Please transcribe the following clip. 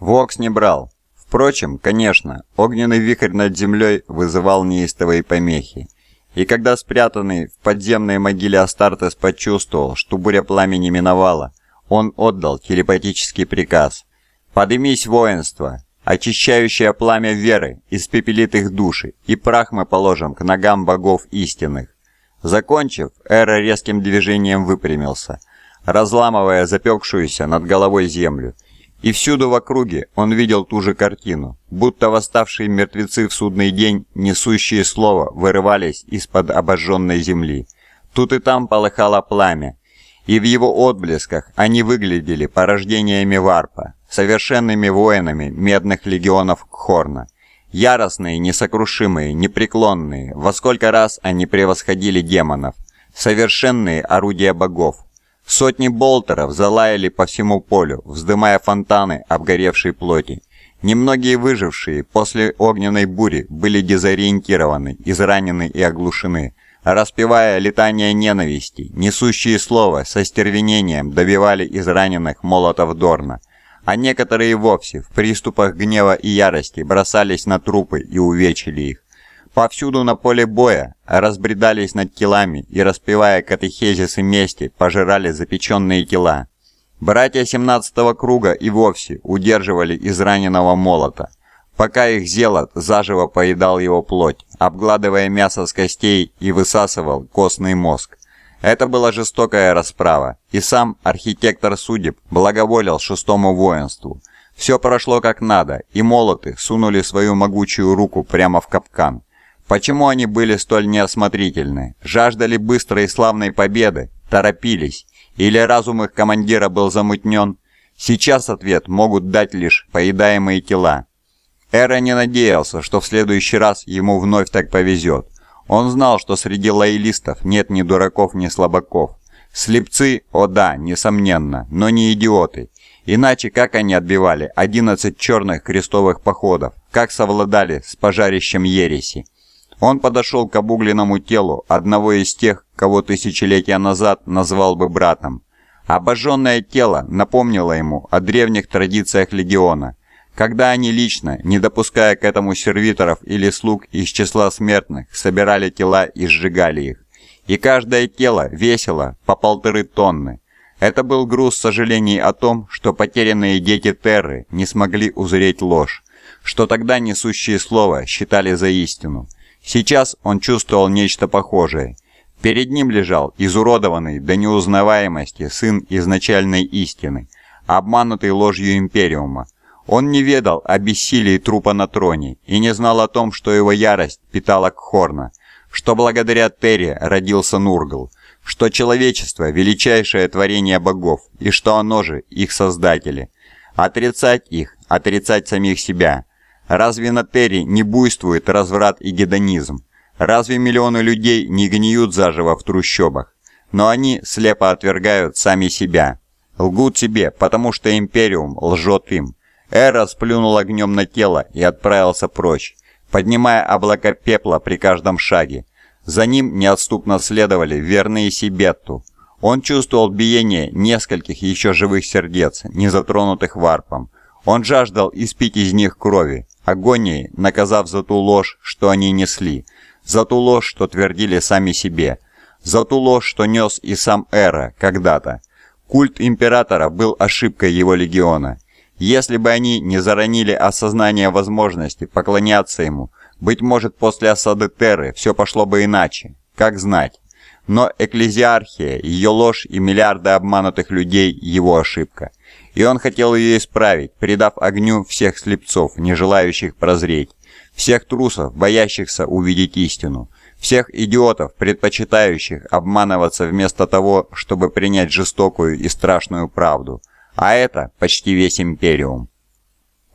Вокс не брал. Впрочем, конечно, огненный вихрь над землей вызывал неистовые помехи. И когда спрятанный в подземной могиле Астартес почувствовал, что буря пламени миновала, он отдал телепатический приказ. «Подымись, воинство! Очищающее пламя веры испепелит их души, и прах мы положим к ногам богов истинных». Закончив, Эра резким движением выпрямился, разламывая запекшуюся над головой землю, и всюду в округе он видел ту же картину, будто восставшие мертвецы в судный день, несущие слово, вырывались из-под обожженной земли. Тут и там полыхало пламя, и в его отблесках они выглядели порождениями варпа, совершенными воинами медных легионов Хорна. Яростные, несокрушимые, непреклонные, во сколько раз они превосходили демонов, совершенные орудия богов, Сотни болтеров залаяли по всему полю, вздымая фонтаны обгоревшей плоти. Немногие выжившие после огненной бури были дезориентированы, изранены и оглушены, распевая летание ненависти, несущие слово со стервенением добивали израненных молотов Дорна, а некоторые вовсе в приступах гнева и ярости бросались на трупы и увечили их. Повсюду на поле боя разбредались над телами и, распевая катехезисы мести, пожирали запеченные тела. Братья 17-го круга и вовсе удерживали израненного молота, пока их зелот заживо поедал его плоть, обгладывая мясо с костей и высасывал костный мозг. Это была жестокая расправа, и сам архитектор судеб благоволил шестому воинству. Все прошло как надо, и молоты сунули свою могучую руку прямо в капкан. Почему они были столь неосмотрительны? Жаждали быстрой и славной победы? Торопились? Или разум их командира был замутнен? Сейчас ответ могут дать лишь поедаемые тела. Эра не надеялся, что в следующий раз ему вновь так повезет. Он знал, что среди лоялистов нет ни дураков, ни слабаков. Слепцы, о да, несомненно, но не идиоты. Иначе как они отбивали 11 черных крестовых походов? Как совладали с пожарищем ереси? Он подошел к обугленному телу одного из тех, кого тысячелетия назад назвал бы братом. Обожженное тело напомнило ему о древних традициях легиона, когда они лично, не допуская к этому сервиторов или слуг из числа смертных, собирали тела и сжигали их. И каждое тело весило по полторы тонны. Это был груз сожалений о том, что потерянные дети Терры не смогли узреть ложь, что тогда несущие слово считали за истину. Сейчас он чувствовал нечто похожее. Перед ним лежал изуродованный до неузнаваемости сын изначальной истины, обманутый ложью Империума. Он не ведал о бессилии трупа на троне и не знал о том, что его ярость питала Кхорна, что благодаря Терри родился Нургл, что человечество – величайшее творение богов, и что оно же – их создатели. Отрицать их, отрицать самих себя – Разве на Терри не буйствует разврат и гедонизм? Разве миллионы людей не гниют заживо в трущобах? Но они слепо отвергают сами себя. Лгут себе, потому что Империум лжет им. Эра сплюнул огнем на тело и отправился прочь, поднимая облака пепла при каждом шаге. За ним неотступно следовали верные Сибетту. Он чувствовал биение нескольких еще живых сердец, не затронутых варпом. Он жаждал испить из них крови, агонией, наказав за ту ложь, что они несли, за ту ложь, что твердили сами себе, за ту ложь, что нес и сам Эра когда-то. Культ Императора был ошибкой его легиона. Если бы они не заронили осознание возможности поклоняться ему, быть может, после осады Терры все пошло бы иначе, как знать. Но экклезиархия, ее ложь и миллиарды обманутых людей – его ошибка и он хотел ее исправить, придав огню всех слепцов, не желающих прозреть, всех трусов, боящихся увидеть истину, всех идиотов, предпочитающих обманываться вместо того, чтобы принять жестокую и страшную правду. А это почти весь Империум.